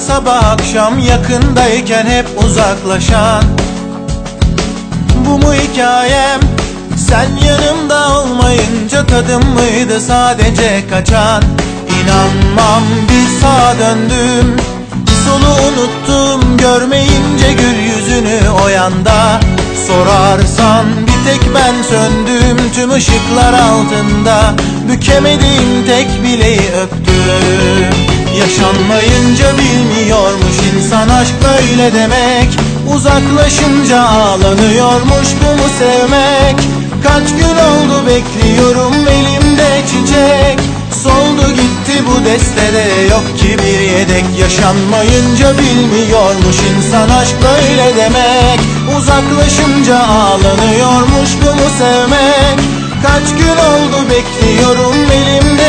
sabah akşam yakındayken hep uzaklaşan Bu mu hikayem? Sen yanımda olmayınca tadım mıydı sadece kaçan? İnanmam bir sağa döndüm Solu unuttum. Görmeyince gül yüzünü o yanda. Sorarsan bir tek ben söndüm tüm ışıklar altında. Bükemediğim tek bileği öptüm Yaşanmayınca bilmiyormuş insan aşk böyle demek. Uzaklaşınca ağlanıyormuş bu mu sevmek. Kaç gün oldu bekliyorum elimde çiçek. Soldu gitti bu destede yok ki bir yedek. Yaşanmayınca bilmiyormuş insan aşk böyle demek. Uzaklaşınca ağlanıyormuş bu mu sevmek. Kaç gün oldu bekliyorum elimde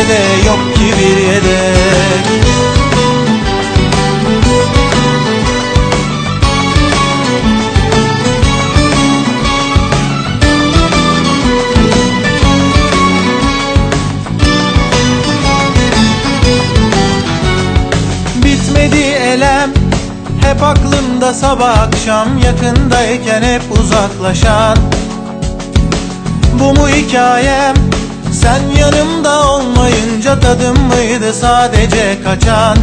destede yok ki bir yedek Bitmedi elem Hep aklımda sabah akşam. Yakındayken hep uzaklaşan Bu mu hikayem? Sen yanımda olmayınca Tadım mıydı sadece kaçan?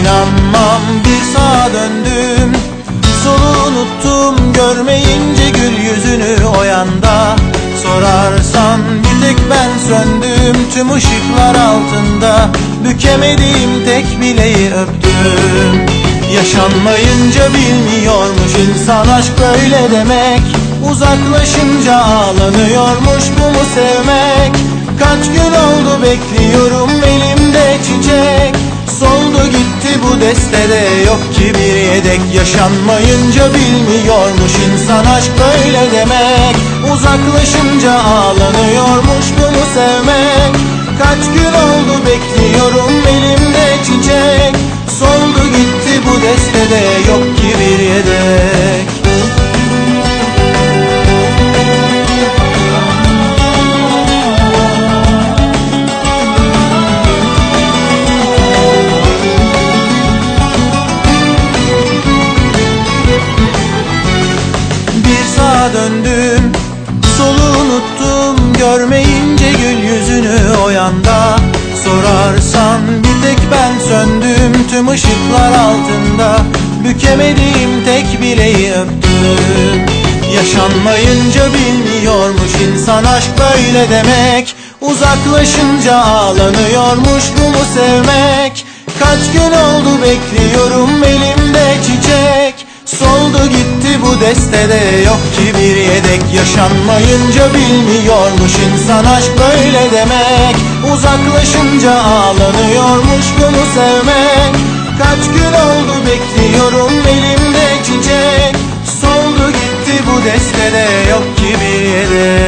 İnanmam bir sağa döndüm. Solu unuttum Görmeyince gül yüzünü o yanda. Sorarsan bir tek ben söndüm Tüm ışıklar altında. Bükemediğim tek bileği öptüm. Yaşanmayınca bilmiyormuş insan aşk böyle demek. Uzaklaşınca ağlanıyormuş bu mu sevmek Kaç gün oldu bekliyorum elimde çiçek. Soldu gitti bu destede yok ki bir yedek. Yaşanmayınca bilmiyormuş insan aşk böyle demek. Uzaklaşınca ağlanıyormuş bu mu sevmek. Kaç gün oldu bekliyorum elimde çiçek. Soldu gitti bu destede yok ki bir yedek yüzünü o yanda Sorarsan bir tek ben söndüm Tüm ışıklar altında. Bükemediğim tek bileği öptüm. Yaşanmayınca bilmiyormuş insan aşk böyle demek. Uzaklaşınca ağlanıyormuş bu mu sevmek. Kaç gün oldu bekliyorum elimde Pek yaşanmayınca bilmiyormuş insan aşk böyle demek. Uzaklaşınca ağlanıyormuş bunu sevmek. Kaç gün oldu bekliyorum elimde çiçek. Soldu gitti bu destede yok gibi yere